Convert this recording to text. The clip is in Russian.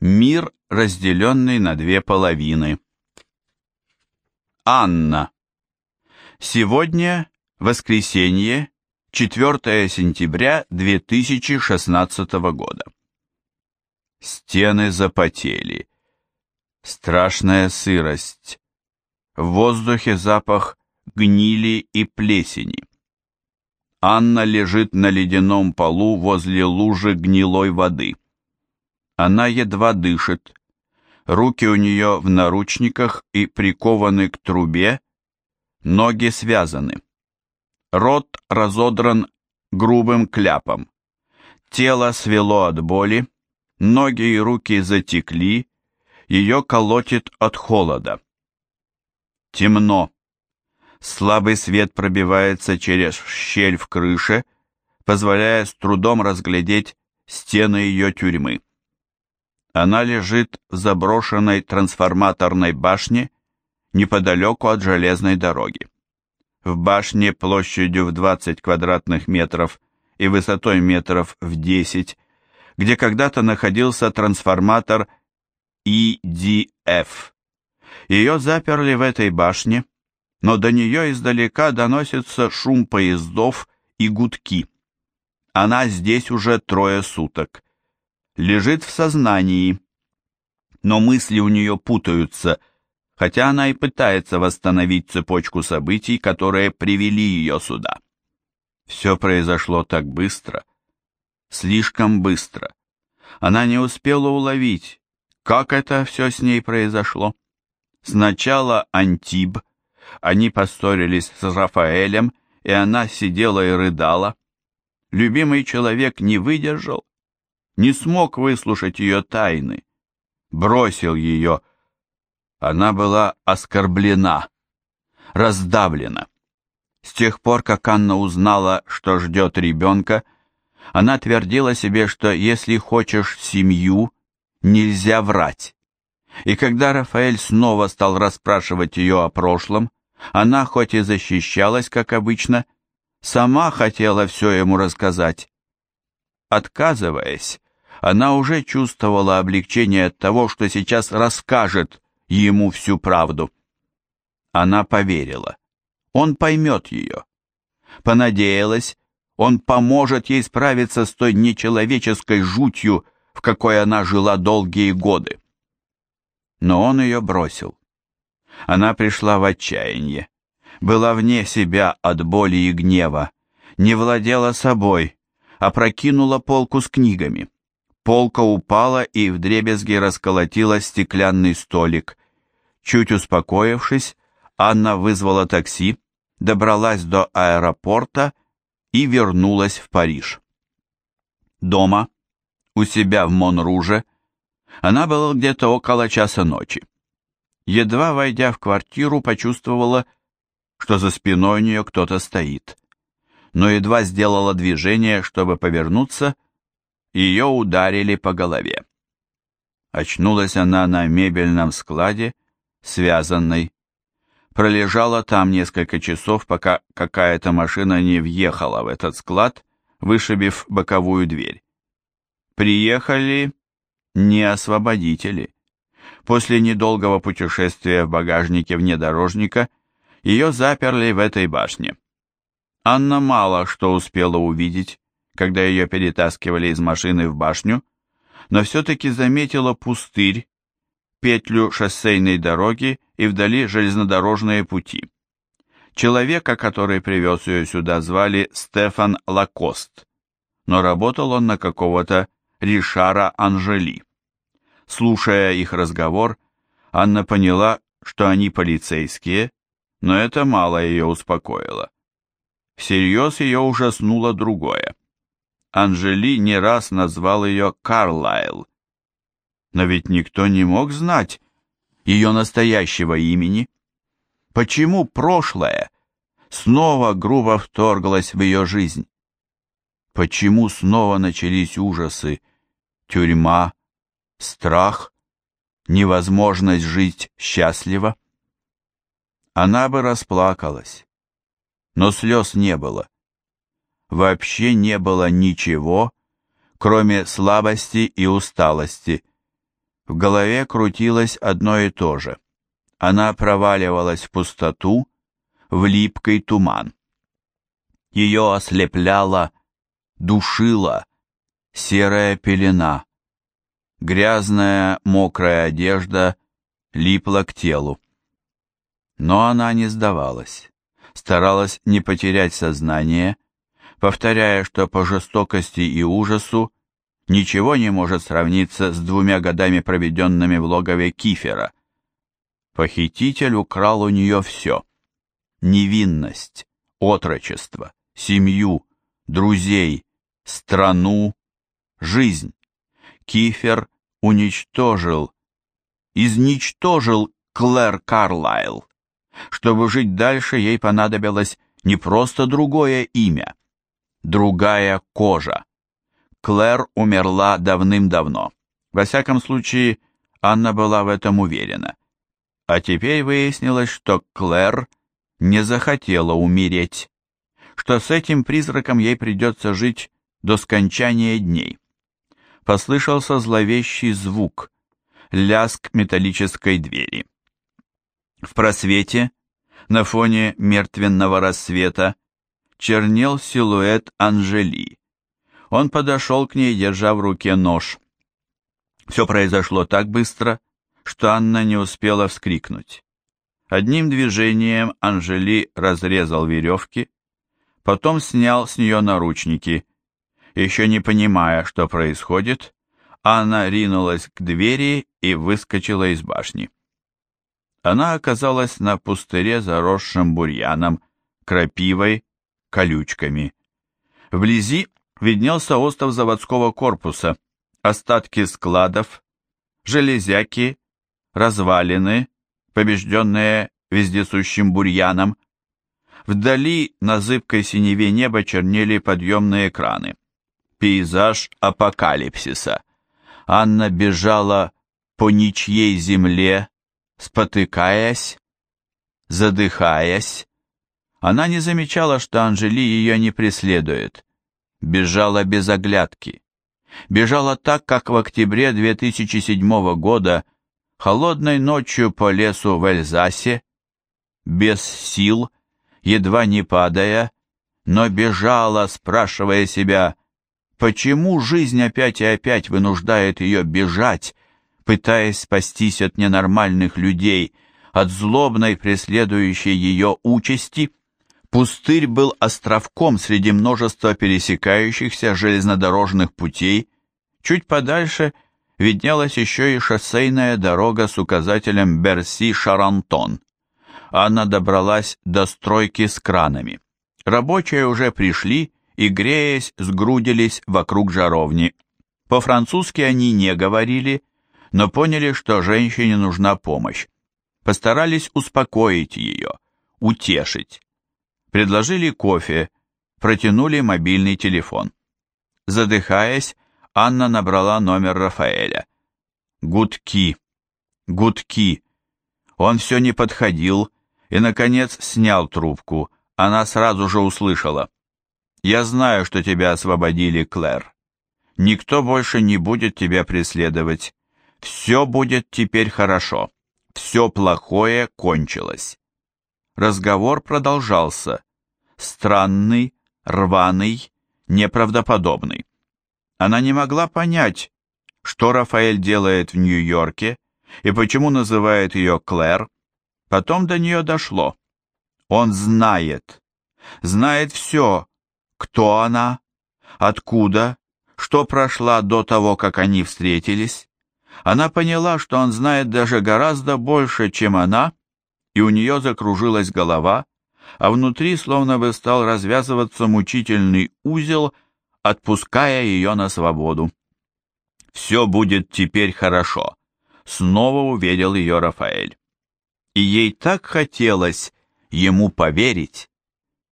мир, разделенный на две половины. Анна. Сегодня воскресенье, 4 сентября 2016 года. Стены запотели. Страшная сырость. В воздухе запах гнили и плесени. Анна лежит на ледяном полу возле лужи гнилой воды. Она едва дышит. Руки у нее в наручниках и прикованы к трубе, ноги связаны. Рот разодран грубым кляпом. Тело свело от боли, ноги и руки затекли, ее колотит от холода. Темно. Слабый свет пробивается через щель в крыше, позволяя с трудом разглядеть стены ее тюрьмы. Она лежит в заброшенной трансформаторной башне неподалеку от железной дороги. В башне площадью в 20 квадратных метров и высотой метров в 10, где когда-то находился трансформатор EDF. Ее заперли в этой башне, но до нее издалека доносится шум поездов и гудки. Она здесь уже трое суток лежит в сознании. Но мысли у нее путаются, хотя она и пытается восстановить цепочку событий, которые привели ее сюда. Все произошло так быстро, слишком быстро. Она не успела уловить, как это все с ней произошло. Сначала Антиб, они поссорились с Рафаэлем, и она сидела и рыдала. Любимый человек не выдержал не смог выслушать ее тайны, бросил ее. Она была оскорблена, раздавлена. С тех пор, как Анна узнала, что ждет ребенка, она твердила себе, что если хочешь семью, нельзя врать. И когда Рафаэль снова стал расспрашивать ее о прошлом, она, хоть и защищалась, как обычно, сама хотела все ему рассказать. Отказываясь, а она уже чувствовала облегчение от того, что сейчас расскажет ему всю правду. Она поверила. Он поймет ее. Понадеялась, он поможет ей справиться с той нечеловеческой жутью, в какой она жила долгие годы. Но он ее бросил. Она пришла в отчаяние, была вне себя от боли и гнева, не владела собой, опрокинула полку с книгами полка упала и вдребезги расколотила стеклянный столик. Чуть успокоившись, Анна вызвала такси, добралась до аэропорта и вернулась в Париж. Дома, у себя в Монруже, она была где-то около часа ночи. Едва войдя в квартиру, почувствовала, что за спиной у нее кто-то стоит. Но едва сделала движение, чтобы повернуться, — ее ударили по голове. Очнулась она на мебельном складе, связанной. Пролежала там несколько часов, пока какая-то машина не въехала в этот склад, вышибив боковую дверь. Приехали не освободители. После недолгого путешествия в багажнике внедорожника ее заперли в этой башне. Анна мало что успела увидеть когда ее перетаскивали из машины в башню, но все-таки заметила пустырь, петлю шоссейной дороги и вдали железнодорожные пути. Человека, который привез ее сюда, звали Стефан Лакост, но работал он на какого-то Ришара Анжели. Слушая их разговор, Анна поняла, что они полицейские, но это мало ее успокоило. Всерьез ее ужаснуло другое. Анжели не раз назвал ее Карлайл. Но ведь никто не мог знать ее настоящего имени. Почему прошлое снова грубо вторглось в ее жизнь? Почему снова начались ужасы, тюрьма, страх, невозможность жить счастливо? Она бы расплакалась, но слез не было вообще не было ничего, кроме слабости и усталости. В голове крутилось одно и то же. Она проваливалась в пустоту, в липкий туман. Ее ослепляла, душила серая пелена. Грязная, мокрая одежда липла к телу. Но она не сдавалась, старалась не потерять сознание, повторяя, что по жестокости и ужасу ничего не может сравниться с двумя годами, проведенными в логове Кифера. Похититель украл у нее все. Невинность, отрочество, семью, друзей, страну, жизнь. Кифер уничтожил, изничтожил Клэр Карлайл. Чтобы жить дальше, ей понадобилось не просто другое имя, другая кожа. Клэр умерла давным-давно. Во всяком случае, Анна была в этом уверена. А теперь выяснилось, что Клэр не захотела умереть, что с этим призраком ей придется жить до скончания дней. Послышался зловещий звук, ляск металлической двери. В просвете, на фоне мертвенного рассвета, чернел силуэт Анжели. Он подошел к ней, держа в руке нож. Все произошло так быстро, что Анна не успела вскрикнуть. Одним движением Анжели разрезал веревки, потом снял с нее наручники. Еще не понимая, что происходит, Анна ринулась к двери и выскочила из башни. Она оказалась на пустыре, заросшем бурьяном, крапивой колючками. Вблизи виднелся остов заводского корпуса, остатки складов, железяки, развалины, побежденные вездесущим бурьяном. Вдали на зыбкой синеве неба чернели подъемные краны. Пейзаж апокалипсиса. Анна бежала по ничьей земле, спотыкаясь, задыхаясь, она не замечала, что Анжели ее не преследует. Бежала без оглядки. Бежала так, как в октябре 2007 года, холодной ночью по лесу в Эльзасе, без сил, едва не падая, но бежала, спрашивая себя, почему жизнь опять и опять вынуждает ее бежать, пытаясь спастись от ненормальных людей, от злобной преследующей ее участи, Пустырь был островком среди множества пересекающихся железнодорожных путей. Чуть подальше виднелась еще и шоссейная дорога с указателем Берси-Шарантон. Она добралась до стройки с кранами. Рабочие уже пришли и, греясь, сгрудились вокруг жаровни. По-французски они не говорили, но поняли, что женщине нужна помощь. Постарались успокоить ее, утешить предложили кофе, протянули мобильный телефон. Задыхаясь, Анна набрала номер Рафаэля. Гудки. Гудки. Он все не подходил и, наконец, снял трубку. Она сразу же услышала. «Я знаю, что тебя освободили, Клэр. Никто больше не будет тебя преследовать. Все будет теперь хорошо. Все плохое кончилось» разговор продолжался. Странный, рваный, неправдоподобный. Она не могла понять, что Рафаэль делает в Нью-Йорке и почему называет ее Клэр. Потом до нее дошло. Он знает. Знает все, кто она, откуда, что прошла до того, как они встретились. Она поняла, что он знает даже гораздо больше, чем она, и у нее закружилась голова, а внутри словно бы стал развязываться мучительный узел, отпуская ее на свободу. «Все будет теперь хорошо», — снова увидел ее Рафаэль. И ей так хотелось ему поверить.